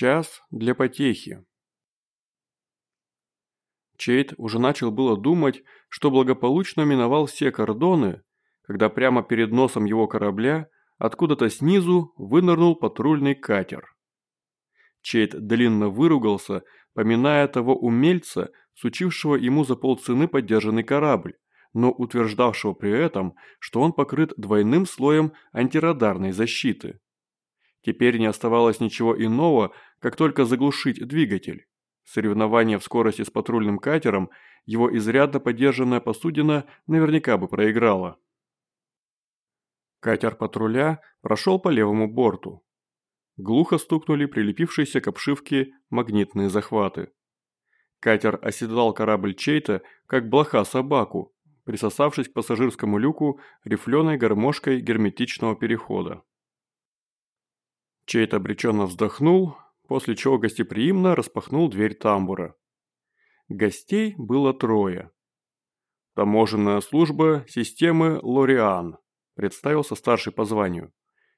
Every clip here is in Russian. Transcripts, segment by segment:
Час для потехи. Чейт уже начал было думать, что благополучно миновал все кордоны, когда прямо перед носом его корабля откуда-то снизу вынырнул патрульный катер. Чейт длинно выругался, поминая того умельца, сучившего ему за полцены поддержанный корабль, но утверждавшего при этом, что он покрыт двойным слоем антирадарной защиты. Теперь не оставалось ничего иного, как только заглушить двигатель. Соревнование в скорости с патрульным катером его изрядно поддержанная посудина наверняка бы проиграла. Катер патруля прошел по левому борту. Глухо стукнули прилепившиеся к обшивке магнитные захваты. Катер оседлал корабль чей-то, как блоха собаку, присосавшись к пассажирскому люку рифленой гармошкой герметичного перехода. Чей-то обреченно вздохнул, после чего гостеприимно распахнул дверь тамбура. Гостей было трое. Таможенная служба системы Лориан, представился старший по званию.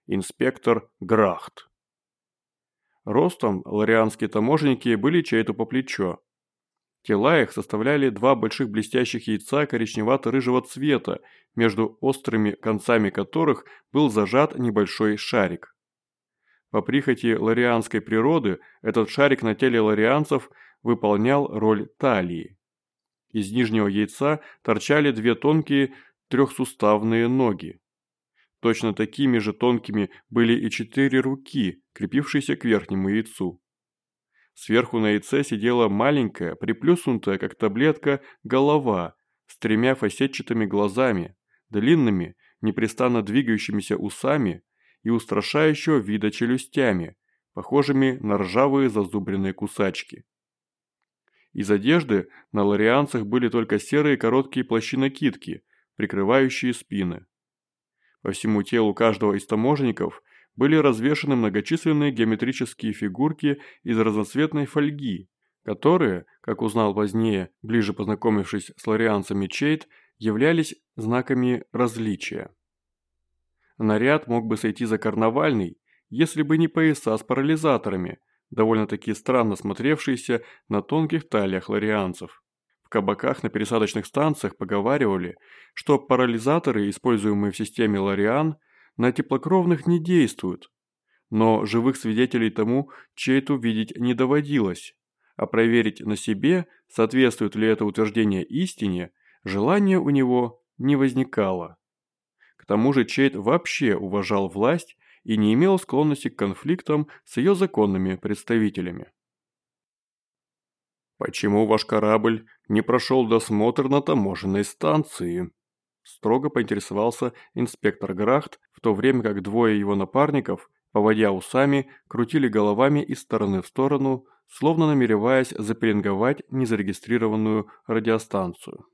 Инспектор Грахт. Ростом лорианские таможенники были чей-то по плечо. Тела их составляли два больших блестящих яйца коричневато-рыжего цвета, между острыми концами которых был зажат небольшой шарик. По прихоти ларианской природы этот шарик на теле ларианцев выполнял роль талии. Из нижнего яйца торчали две тонкие трехсуставные ноги. Точно такими же тонкими были и четыре руки, крепившиеся к верхнему яйцу. Сверху на яйце сидела маленькая, приплюснутая, как таблетка, голова с тремя фасетчатыми глазами, длинными, непрестанно двигающимися усами и устрашающего вида челюстями, похожими на ржавые зазубренные кусачки. Из одежды на ларианцах были только серые короткие плащи-накидки, прикрывающие спины. По всему телу каждого из таможенников были развешаны многочисленные геометрические фигурки из разноцветной фольги, которые, как узнал позднее, ближе познакомившись с ларианцами Чейт, являлись знаками различия. Наряд мог бы сойти за карнавальный, если бы не пояса с парализаторами, довольно-таки странно смотревшиеся на тонких талиях ларианцев. В кабаках на пересадочных станциях поговаривали, что парализаторы, используемые в системе Лариан, на теплокровных не действуют. Но живых свидетелей тому чей-то видеть не доводилось, а проверить на себе, соответствует ли это утверждение истине, желания у него не возникало. К тому же Чейд вообще уважал власть и не имел склонности к конфликтам с ее законными представителями. «Почему ваш корабль не прошел досмотр на таможенной станции?» Строго поинтересовался инспектор Грахт, в то время как двое его напарников, поводя усами, крутили головами из стороны в сторону, словно намереваясь запеленговать незарегистрированную радиостанцию.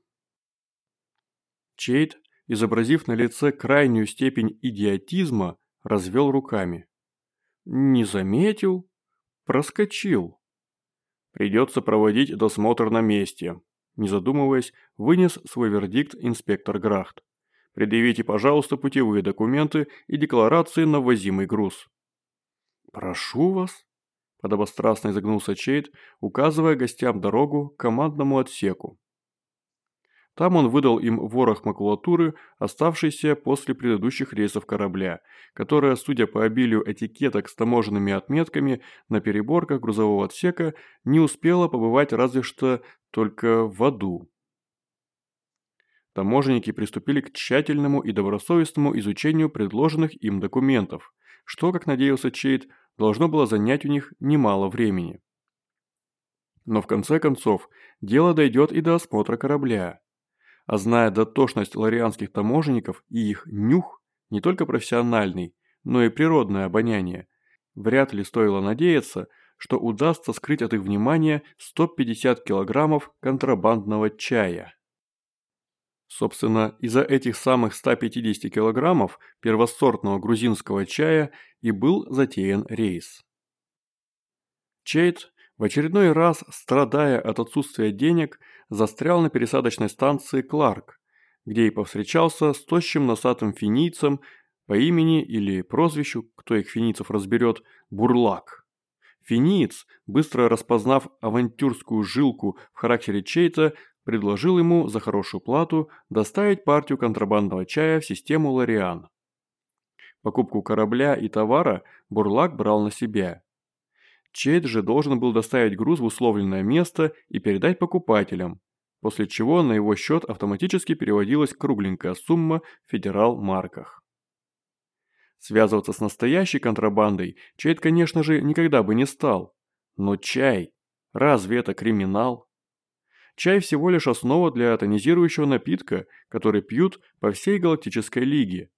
Чейд изобразив на лице крайнюю степень идиотизма, развел руками. «Не заметил? Проскочил. Придется проводить досмотр на месте», не задумываясь, вынес свой вердикт инспектор Грахт. «Предъявите, пожалуйста, путевые документы и декларации на ввозимый груз». «Прошу вас», – подобострастно изогнулся Чейд, указывая гостям дорогу к командному отсеку. Там он выдал им ворох макулатуры, оставшийся после предыдущих рейсов корабля, которая, судя по обилию этикеток с таможенными отметками на переборках грузового отсека, не успела побывать разве что только в аду. Таможенники приступили к тщательному и добросовестному изучению предложенных им документов, что, как надеялся Чейд, должно было занять у них немало времени. Но в конце концов, дело дойдет и до осмотра корабля а зная дотошность ларианских таможенников и их нюх, не только профессиональный, но и природное обоняние, вряд ли стоило надеяться, что удастся скрыть от их внимания 150 килограммов контрабандного чая. Собственно, из-за этих самых 150 килограммов первосортного грузинского чая и был затеян рейс. Чейт в очередной раз, страдая от отсутствия денег, застрял на пересадочной станции Кларк, где и повстречался с тощим носатым финийцем по имени или прозвищу, кто их финицев разберет, Бурлак. Финиц, быстро распознав авантюрскую жилку в характере чей-то, предложил ему за хорошую плату доставить партию контрабандного чая в систему Лориан. Покупку корабля и товара Бурлак брал на себя. Чейд же должен был доставить груз в условленное место и передать покупателям, после чего на его счет автоматически переводилась кругленькая сумма в федерал-марках. Связываться с настоящей контрабандой Чейд, конечно же, никогда бы не стал. Но чай, разве это криминал? Чай всего лишь основа для тонизирующего напитка, который пьют по всей галактической лиге.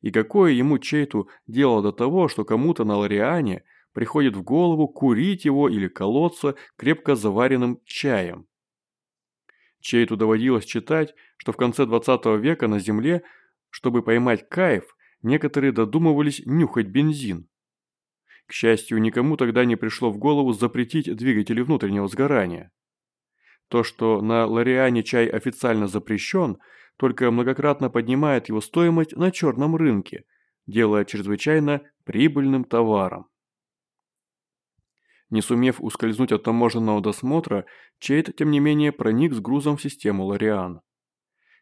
И какое ему Чейту дело до того, что кому-то на Лориане приходит в голову курить его или колоться крепко заваренным чаем? Чейту доводилось читать, что в конце 20 века на Земле, чтобы поймать кайф, некоторые додумывались нюхать бензин. К счастью, никому тогда не пришло в голову запретить двигатели внутреннего сгорания. То, что на Лориане чай официально запрещен, только многократно поднимает его стоимость на черном рынке, делая чрезвычайно прибыльным товаром. Не сумев ускользнуть от таможенного досмотра, Чейд, тем не менее, проник с грузом в систему Лориан.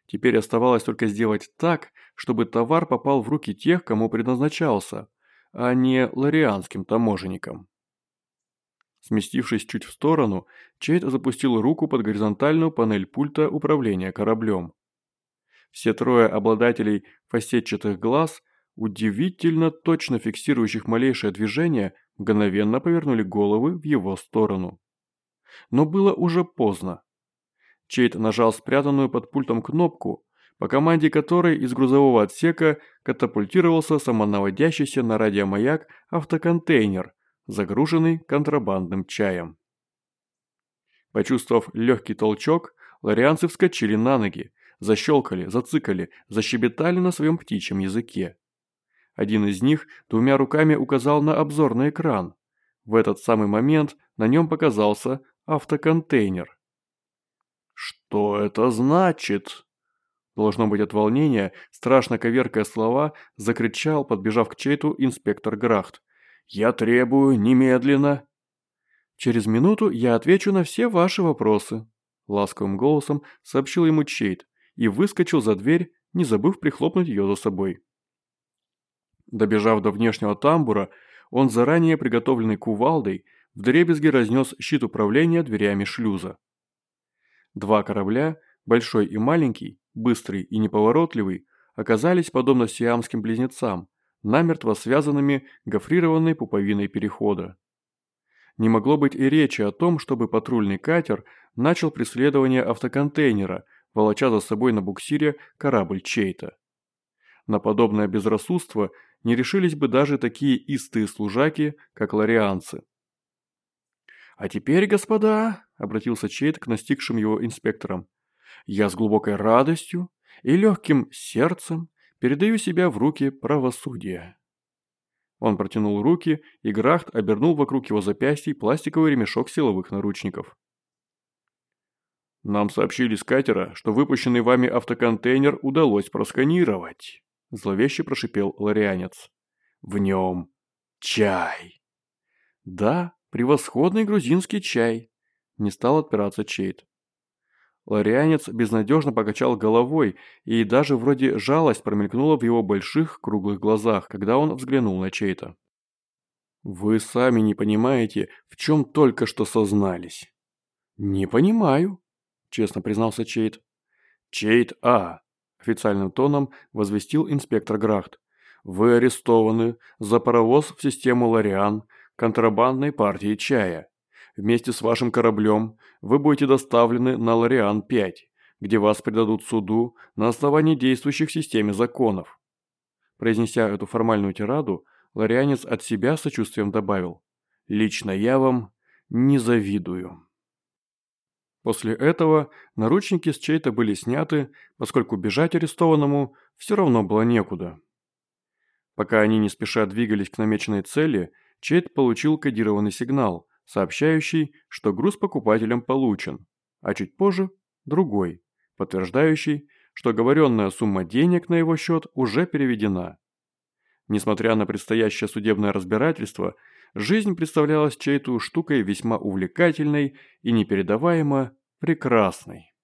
Теперь оставалось только сделать так, чтобы товар попал в руки тех, кому предназначался, а не лорианским таможенникам. Сместившись чуть в сторону, Чейд запустил руку под горизонтальную панель пульта управления кораблем. Все трое обладателей фасетчатых глаз, удивительно точно фиксирующих малейшее движение, мгновенно повернули головы в его сторону. Но было уже поздно. Чейд нажал спрятанную под пультом кнопку, по команде которой из грузового отсека катапультировался самонаводящийся на радиомаяк автоконтейнер, загруженный контрабандным чаем. Почувствовав легкий толчок, ларианцы вскочили на ноги, защелкали, зацикали, защебетали на своем птичьем языке. Один из них двумя руками указал на обзорный экран. В этот самый момент на нем показался автоконтейнер. «Что это значит?» Должно быть от волнения, страшно коверкая слова, закричал, подбежав к Чейту, инспектор Грахт. «Я требую немедленно!» «Через минуту я отвечу на все ваши вопросы», – ласковым голосом сообщил ему Чейт и выскочил за дверь, не забыв прихлопнуть ее за собой. Добежав до внешнего тамбура, он заранее приготовленный кувалдой вдребезги разнес щит управления дверями шлюза. Два корабля, большой и маленький, быстрый и неповоротливый, оказались, подобно сиамским близнецам, намертво связанными гофрированной пуповиной перехода. Не могло быть и речи о том, чтобы патрульный катер начал преследование автоконтейнера, волоча за собой на буксире корабль чей-то. На подобное безрассудство не решились бы даже такие истые служаки, как ларианцы. «А теперь, господа», – обратился Чейд к настигшим его инспекторам, – «я с глубокой радостью и легким сердцем передаю себя в руки правосудия». Он протянул руки, и Грахт обернул вокруг его запястий пластиковый ремешок силовых наручников. «Нам сообщили с катера, что выпущенный вами автоконтейнер удалось просканировать», – зловеще прошипел ларианец. «В нем чай». «Да, Превосходный грузинский чай!» Не стал отпираться Чейт. Ларианец безнадежно покачал головой, и даже вроде жалость промелькнула в его больших круглых глазах, когда он взглянул на Чейта. «Вы сами не понимаете, в чем только что сознались». «Не понимаю», – честно признался Чейт. «Чейт А», – официальным тоном возвестил инспектор Грахт. «Вы арестованы за паровоз в систему Лариан, контрабандной партии чая. Вместе с вашим кораблем вы будете доставлены на Лориан-5, где вас предадут суду на основании действующих в системе законов. Произнеся эту формальную тираду, ларианец от себя сочувствием добавил «Лично я вам не завидую». После этого наручники с чей-то были сняты, поскольку бежать арестованному все равно было некуда. Пока они не спеша двигались к намеченной цели – Чейд получил кодированный сигнал, сообщающий, что груз покупателям получен, а чуть позже – другой, подтверждающий, что оговоренная сумма денег на его счет уже переведена. Несмотря на предстоящее судебное разбирательство, Жизнь представлялась чьей-то штукой весьма увлекательной и непередаваемо прекрасной.